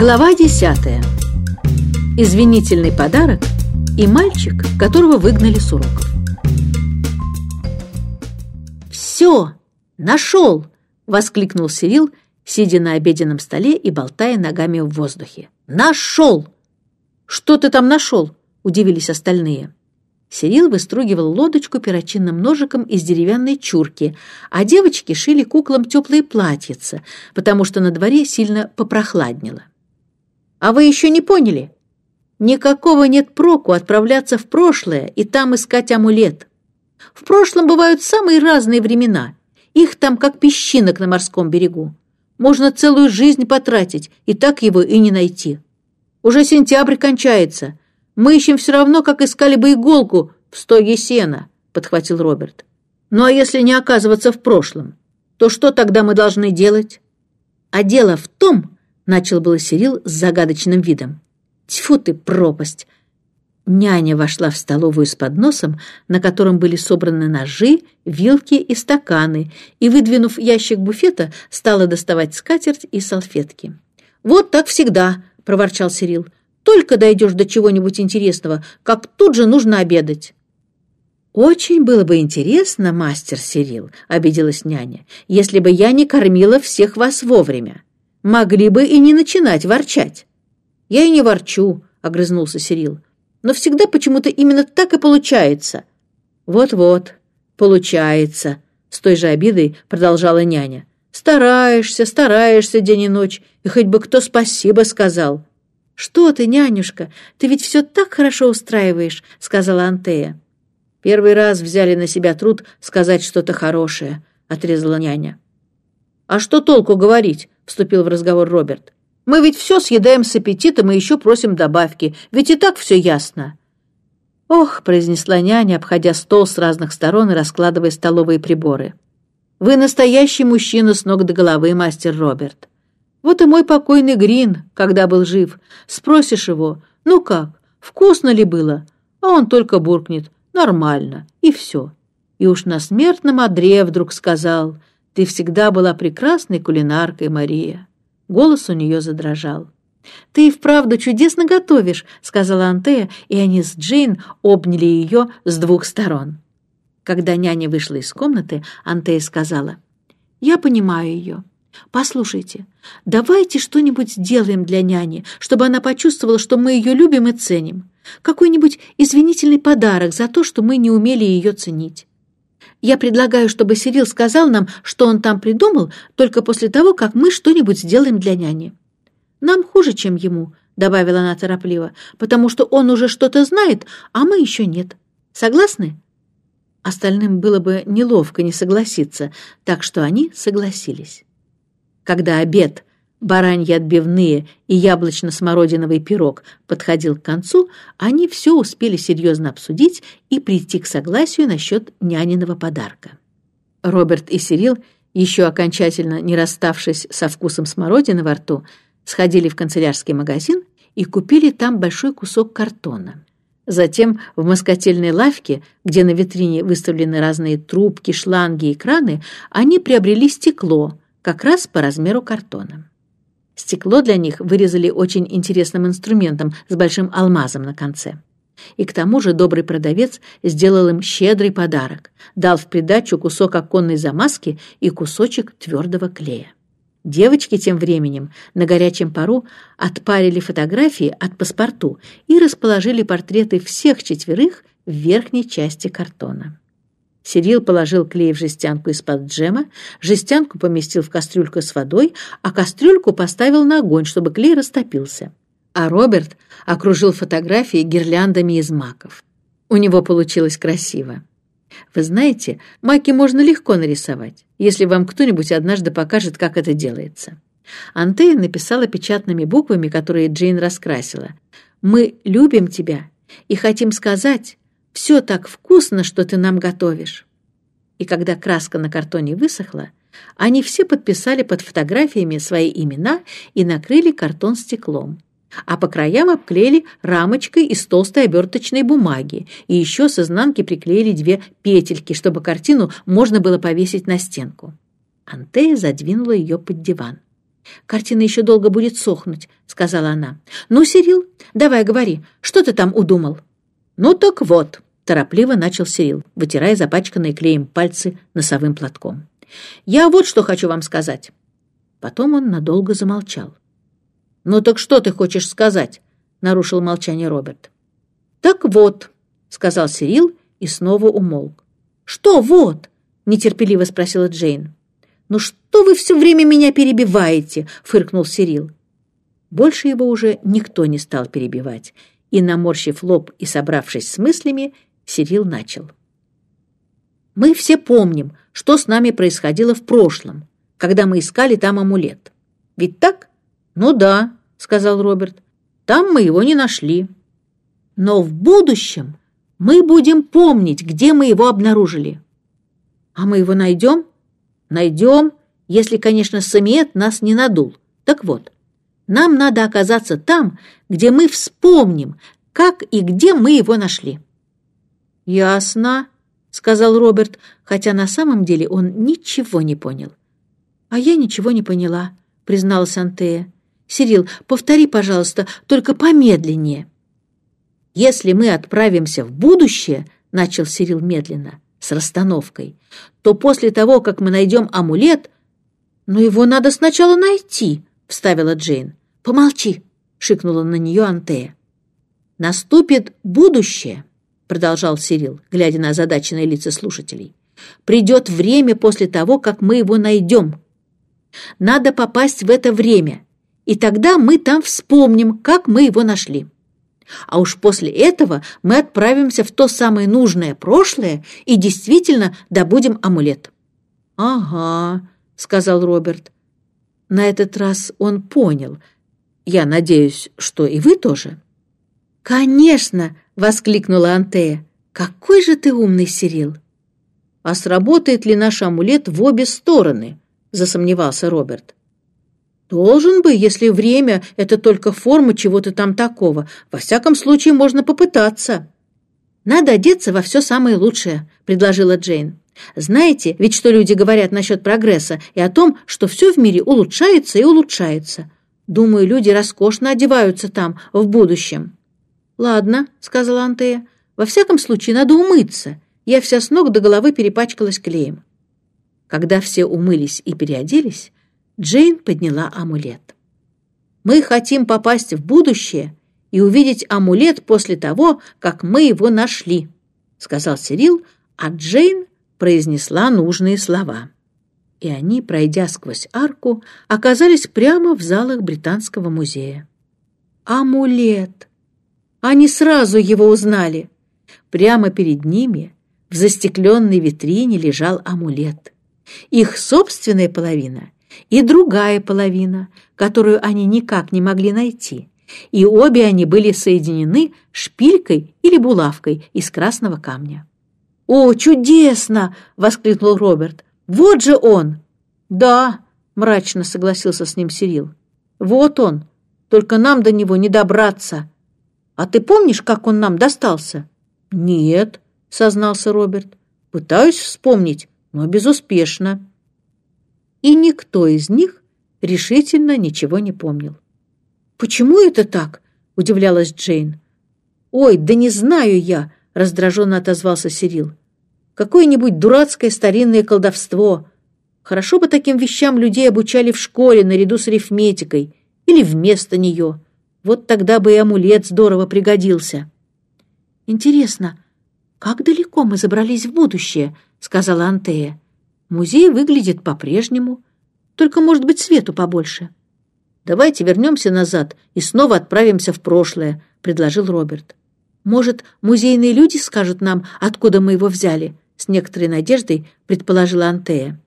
Глава 10. Извинительный подарок и мальчик, которого выгнали с уроков. «Все! Нашел!» — воскликнул Сирил, сидя на обеденном столе и болтая ногами в воздухе. «Нашел!» «Что ты там нашел?» — удивились остальные. Сирил выстругивал лодочку перочинным ножиком из деревянной чурки, а девочки шили куклам теплые платьица, потому что на дворе сильно попрохладнело. А вы еще не поняли? Никакого нет проку отправляться в прошлое и там искать амулет. В прошлом бывают самые разные времена. Их там как песчинок на морском берегу. Можно целую жизнь потратить, и так его и не найти. Уже сентябрь кончается. Мы ищем все равно, как искали бы иголку в стоге сена, подхватил Роберт. Ну а если не оказываться в прошлом, то что тогда мы должны делать? А дело в том, Начал было Сирил с загадочным видом. Тьфу ты, пропасть! Няня вошла в столовую с подносом, на котором были собраны ножи, вилки и стаканы, и, выдвинув ящик буфета, стала доставать скатерть и салфетки. «Вот так всегда», — проворчал Сирил. «Только дойдешь до чего-нибудь интересного, как тут же нужно обедать». «Очень было бы интересно, мастер Сирил», — обиделась няня, «если бы я не кормила всех вас вовремя. Могли бы и не начинать ворчать. Я и не ворчу, огрызнулся Сирил. Но всегда почему-то именно так и получается. Вот-вот, получается, с той же обидой продолжала няня. Стараешься, стараешься день и ночь, и хоть бы кто спасибо сказал. Что ты, нянюшка, ты ведь все так хорошо устраиваешь, сказала Антея. Первый раз взяли на себя труд сказать что-то хорошее, отрезала няня. А что толку говорить? вступил в разговор Роберт. «Мы ведь все съедаем с аппетитом и еще просим добавки, ведь и так все ясно». «Ох», — произнесла няня, обходя стол с разных сторон и раскладывая столовые приборы. «Вы настоящий мужчина с ног до головы, мастер Роберт. Вот и мой покойный Грин, когда был жив. Спросишь его, ну как, вкусно ли было? А он только буркнет, нормально, и все. И уж на смертном одре вдруг сказал — ты всегда была прекрасной кулинаркой, Мария. Голос у нее задрожал. «Ты и вправду чудесно готовишь», — сказала Антея, и они с Джейн обняли ее с двух сторон. Когда няня вышла из комнаты, Антея сказала, «Я понимаю ее. Послушайте, давайте что-нибудь сделаем для няни, чтобы она почувствовала, что мы ее любим и ценим. Какой-нибудь извинительный подарок за то, что мы не умели ее ценить. Я предлагаю, чтобы Сирил сказал нам, что он там придумал, только после того, как мы что-нибудь сделаем для няни. Нам хуже, чем ему, добавила она торопливо, потому что он уже что-то знает, а мы еще нет. Согласны? Остальным было бы неловко не согласиться, так что они согласились. Когда обед бараньи отбивные и яблочно-смородиновый пирог подходил к концу, они все успели серьезно обсудить и прийти к согласию насчет няниного подарка. Роберт и Сирил, еще окончательно не расставшись со вкусом смородины во рту, сходили в канцелярский магазин и купили там большой кусок картона. Затем в москотельной лавке, где на витрине выставлены разные трубки, шланги и краны, они приобрели стекло, как раз по размеру картона. Стекло для них вырезали очень интересным инструментом с большим алмазом на конце. И к тому же добрый продавец сделал им щедрый подарок, дал в придачу кусок оконной замазки и кусочек твердого клея. Девочки тем временем на горячем пару отпарили фотографии от паспорту и расположили портреты всех четверых в верхней части картона. Сирил положил клей в жестянку из-под джема, жестянку поместил в кастрюльку с водой, а кастрюльку поставил на огонь, чтобы клей растопился. А Роберт окружил фотографии гирляндами из маков. У него получилось красиво. Вы знаете, маки можно легко нарисовать, если вам кто-нибудь однажды покажет, как это делается. Антея написала печатными буквами, которые Джейн раскрасила. «Мы любим тебя и хотим сказать, все так вкусно, что ты нам готовишь». И когда краска на картоне высохла, они все подписали под фотографиями свои имена и накрыли картон стеклом. А по краям обклеили рамочкой из толстой оберточной бумаги и еще с изнанки приклеили две петельки, чтобы картину можно было повесить на стенку. Антея задвинула ее под диван. «Картина еще долго будет сохнуть», — сказала она. «Ну, Сирил, давай говори, что ты там удумал?» «Ну так вот», — торопливо начал Сирил, вытирая запачканные клеем пальцы носовым платком. «Я вот что хочу вам сказать». Потом он надолго замолчал. «Ну так что ты хочешь сказать?» — нарушил молчание Роберт. «Так вот», — сказал Сирил и снова умолк. «Что вот?» — нетерпеливо спросила Джейн. «Ну что вы все время меня перебиваете?» — фыркнул Сирил. Больше его уже никто не стал перебивать, и, наморщив лоб и собравшись с мыслями, Сирил начал. «Мы все помним, что с нами происходило в прошлом, когда мы искали там амулет. Ведь так?» «Ну да», — сказал Роберт. «Там мы его не нашли. Но в будущем мы будем помнить, где мы его обнаружили». «А мы его найдем?» «Найдем, если, конечно, Самиет нас не надул. Так вот, нам надо оказаться там, где мы вспомним, как и где мы его нашли». «Ясно», — сказал Роберт, хотя на самом деле он ничего не понял. «А я ничего не поняла», — призналась Антея. «Сирил, повтори, пожалуйста, только помедленнее». «Если мы отправимся в будущее», — начал Сирил медленно, с расстановкой, то после того, как мы найдем амулет... «Но его надо сначала найти», — вставила Джейн. «Помолчи», — шикнула на нее Антея. «Наступит будущее», — продолжал Сирил, глядя на озадаченные лица слушателей. «Придет время после того, как мы его найдем. Надо попасть в это время, и тогда мы там вспомним, как мы его нашли. А уж после этого мы отправимся в то самое нужное прошлое и действительно добудем амулет». «Ага», — сказал Роберт. На этот раз он понял. Я надеюсь, что и вы тоже. «Конечно!» — воскликнула Антея. «Какой же ты умный, Сирил!» «А сработает ли наш амулет в обе стороны?» — засомневался Роберт. «Должен бы, если время — это только форма чего-то там такого. Во всяком случае, можно попытаться». «Надо одеться во все самое лучшее», — предложила Джейн. «Знаете, ведь что люди говорят насчет прогресса и о том, что все в мире улучшается и улучшается. Думаю, люди роскошно одеваются там, в будущем». «Ладно», — сказала Антея. «Во всяком случае, надо умыться. Я вся с ног до головы перепачкалась клеем». Когда все умылись и переоделись, Джейн подняла амулет. «Мы хотим попасть в будущее и увидеть амулет после того, как мы его нашли», сказал Сирил, а Джейн произнесла нужные слова. И они, пройдя сквозь арку, оказались прямо в залах Британского музея. Амулет! Они сразу его узнали. Прямо перед ними в застекленной витрине лежал амулет. Их собственная половина и другая половина, которую они никак не могли найти, и обе они были соединены шпилькой или булавкой из красного камня. «О, чудесно!» — воскликнул Роберт. «Вот же он!» «Да», — мрачно согласился с ним Сирил. «Вот он, только нам до него не добраться. А ты помнишь, как он нам достался?» «Нет», — сознался Роберт. «Пытаюсь вспомнить, но безуспешно» и никто из них решительно ничего не помнил. «Почему это так?» — удивлялась Джейн. «Ой, да не знаю я!» — раздраженно отозвался Сирил. «Какое-нибудь дурацкое старинное колдовство. Хорошо бы таким вещам людей обучали в школе наряду с арифметикой или вместо нее. Вот тогда бы и амулет здорово пригодился». «Интересно, как далеко мы забрались в будущее?» — сказала Антея. Музей выглядит по-прежнему, только, может быть, свету побольше. «Давайте вернемся назад и снова отправимся в прошлое», — предложил Роберт. «Может, музейные люди скажут нам, откуда мы его взяли?» — с некоторой надеждой предположила Антея.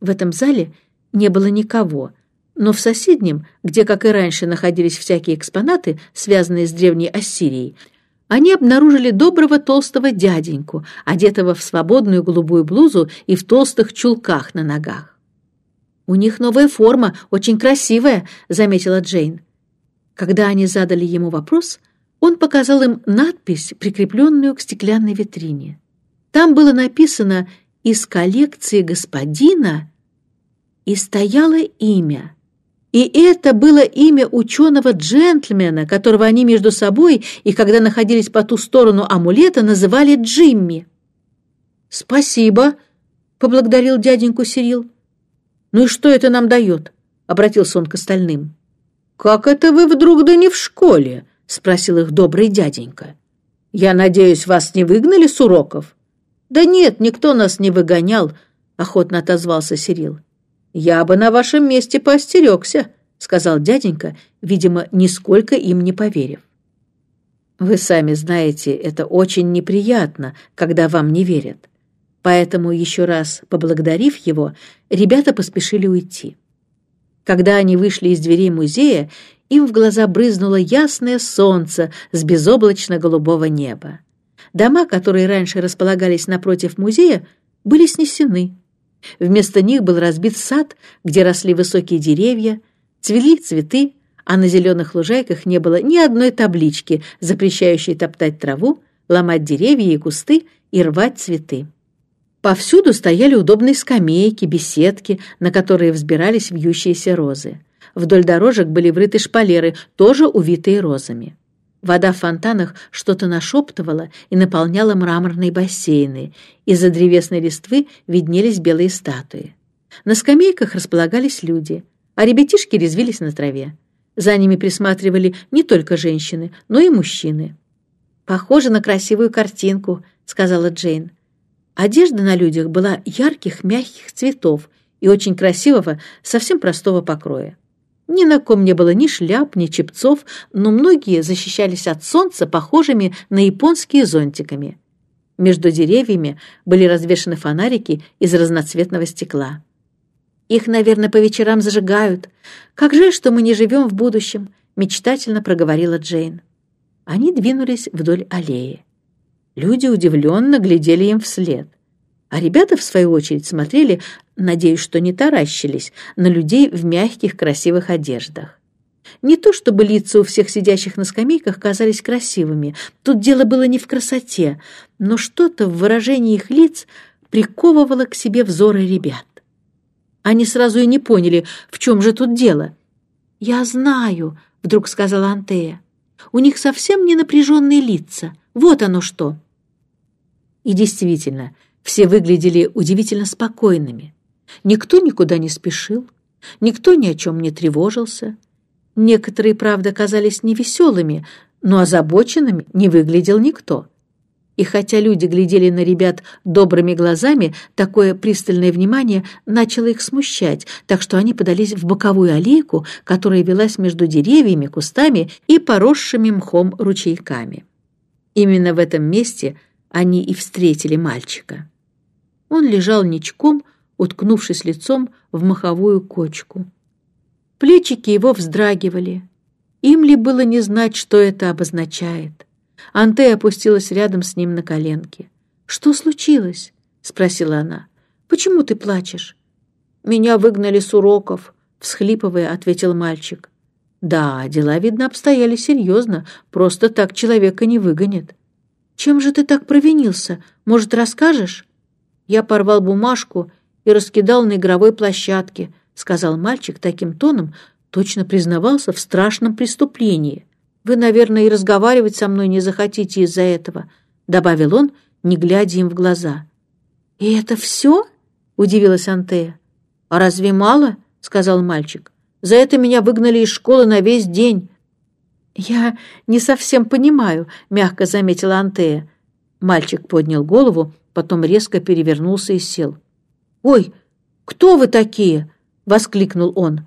В этом зале не было никого, но в соседнем, где, как и раньше, находились всякие экспонаты, связанные с древней Ассирией, они обнаружили доброго толстого дяденьку, одетого в свободную голубую блузу и в толстых чулках на ногах. «У них новая форма, очень красивая», — заметила Джейн. Когда они задали ему вопрос, он показал им надпись, прикрепленную к стеклянной витрине. Там было написано «Из коллекции господина» и стояло имя И это было имя ученого-джентльмена, которого они между собой и когда находились по ту сторону амулета, называли Джимми. «Спасибо», — поблагодарил дяденьку Сирил. «Ну и что это нам дает?» — обратился он к остальным. «Как это вы вдруг да не в школе?» — спросил их добрый дяденька. «Я надеюсь, вас не выгнали с уроков?» «Да нет, никто нас не выгонял», — охотно отозвался Сирил. «Я бы на вашем месте поостерегся», — сказал дяденька, видимо, нисколько им не поверив. «Вы сами знаете, это очень неприятно, когда вам не верят. Поэтому, еще раз поблагодарив его, ребята поспешили уйти. Когда они вышли из дверей музея, им в глаза брызнуло ясное солнце с безоблачно-голубого неба. Дома, которые раньше располагались напротив музея, были снесены. Вместо них был разбит сад, где росли высокие деревья, цвели цветы, а на зеленых лужайках не было ни одной таблички, запрещающей топтать траву, ломать деревья и кусты и рвать цветы. Повсюду стояли удобные скамейки, беседки, на которые взбирались вьющиеся розы. Вдоль дорожек были врыты шпалеры, тоже увитые розами. Вода в фонтанах что-то нашептывала и наполняла мраморные бассейны. Из-за древесной листвы виднелись белые статуи. На скамейках располагались люди, а ребятишки резвились на траве. За ними присматривали не только женщины, но и мужчины. «Похоже на красивую картинку», — сказала Джейн. Одежда на людях была ярких, мягких цветов и очень красивого, совсем простого покроя. Ни на ком не было ни шляп, ни чепцов, но многие защищались от солнца похожими на японские зонтиками. Между деревьями были развешаны фонарики из разноцветного стекла. «Их, наверное, по вечерам зажигают. Как жаль, что мы не живем в будущем», — мечтательно проговорила Джейн. Они двинулись вдоль аллеи. Люди удивленно глядели им вслед. А ребята, в свою очередь, смотрели, надеюсь, что не таращились, на людей в мягких красивых одеждах. Не то чтобы лица у всех сидящих на скамейках казались красивыми, тут дело было не в красоте, но что-то в выражении их лиц приковывало к себе взоры ребят. Они сразу и не поняли, в чем же тут дело. «Я знаю», — вдруг сказала Антея. «У них совсем не напряженные лица. Вот оно что». И действительно, все выглядели удивительно спокойными. Никто никуда не спешил, никто ни о чем не тревожился. Некоторые, правда, казались невеселыми, но озабоченными не выглядел никто. И хотя люди глядели на ребят добрыми глазами, такое пристальное внимание начало их смущать, так что они подались в боковую аллейку, которая велась между деревьями, кустами и поросшими мхом ручейками. Именно в этом месте они и встретили мальчика. Он лежал ничком, уткнувшись лицом в маховую кочку. Плечики его вздрагивали. Им ли было не знать, что это обозначает? Анте опустилась рядом с ним на коленки. «Что случилось?» — спросила она. «Почему ты плачешь?» «Меня выгнали с уроков», — всхлипывая, ответил мальчик. «Да, дела, видно, обстояли серьезно. Просто так человека не выгонят». «Чем же ты так провинился? Может, расскажешь?» Я порвал бумажку и раскидал на игровой площадке, сказал мальчик таким тоном, точно признавался в страшном преступлении. Вы, наверное, и разговаривать со мной не захотите из-за этого, добавил он, не глядя им в глаза. И это все? удивилась Антея. А разве мало? сказал мальчик. За это меня выгнали из школы на весь день. «Я не совсем понимаю», — мягко заметила Антея. Мальчик поднял голову потом резко перевернулся и сел. «Ой, кто вы такие?» — воскликнул он.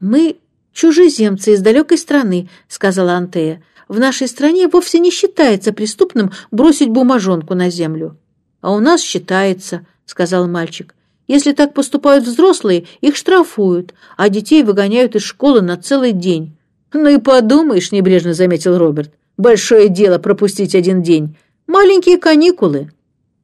«Мы чужеземцы из далекой страны», — сказала Антея. «В нашей стране вовсе не считается преступным бросить бумажонку на землю». «А у нас считается», — сказал мальчик. «Если так поступают взрослые, их штрафуют, а детей выгоняют из школы на целый день». «Ну и подумаешь», — небрежно заметил Роберт. «Большое дело пропустить один день. Маленькие каникулы».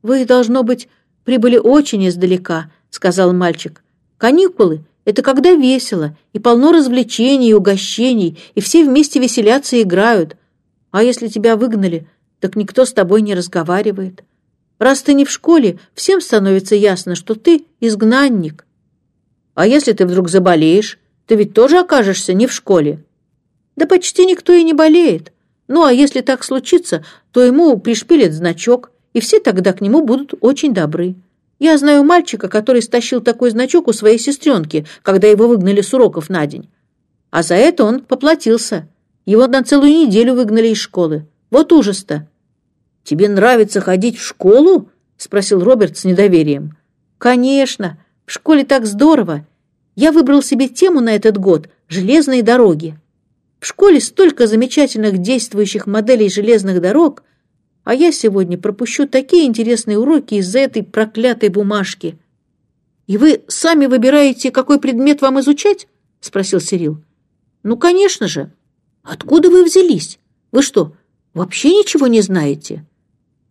«Вы, должно быть, прибыли очень издалека», — сказал мальчик. «Каникулы — это когда весело, и полно развлечений и угощений, и все вместе веселятся и играют. А если тебя выгнали, так никто с тобой не разговаривает. Раз ты не в школе, всем становится ясно, что ты изгнанник. А если ты вдруг заболеешь, Ты ведь тоже окажешься не в школе». «Да почти никто и не болеет. Ну, а если так случится, то ему пришпилят значок, и все тогда к нему будут очень добры. Я знаю мальчика, который стащил такой значок у своей сестренки, когда его выгнали с уроков на день. А за это он поплатился. Его на целую неделю выгнали из школы. Вот ужас-то!» «Тебе нравится ходить в школу?» — спросил Роберт с недоверием. «Конечно. В школе так здорово. Я выбрал себе тему на этот год — «Железные дороги». В школе столько замечательных действующих моделей железных дорог, а я сегодня пропущу такие интересные уроки из-за этой проклятой бумажки. «И вы сами выбираете, какой предмет вам изучать?» — спросил Сирил. «Ну, конечно же. Откуда вы взялись? Вы что, вообще ничего не знаете?»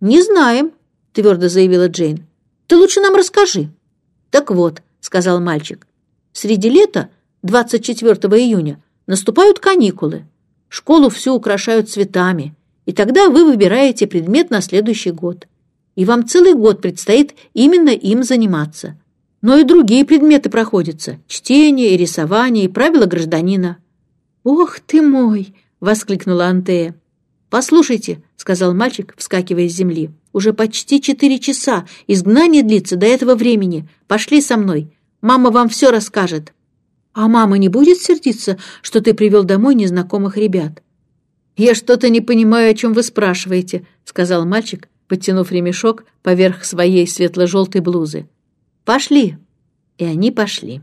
«Не знаем», — твердо заявила Джейн. «Ты лучше нам расскажи». «Так вот», — сказал мальчик, — «среди лета, 24 июня, наступают каникулы. Школу всю украшают цветами, и тогда вы выбираете предмет на следующий год. И вам целый год предстоит именно им заниматься. Но и другие предметы проходятся – чтение и рисование, и правила гражданина». «Ох ты мой!» — воскликнула Антея. «Послушайте», — сказал мальчик, вскакивая с земли, «уже почти четыре часа. Изгнание длится до этого времени. Пошли со мной. Мама вам все расскажет». «А мама не будет сердиться, что ты привел домой незнакомых ребят?» «Я что-то не понимаю, о чем вы спрашиваете», — сказал мальчик, подтянув ремешок поверх своей светло-желтой блузы. «Пошли». И они пошли.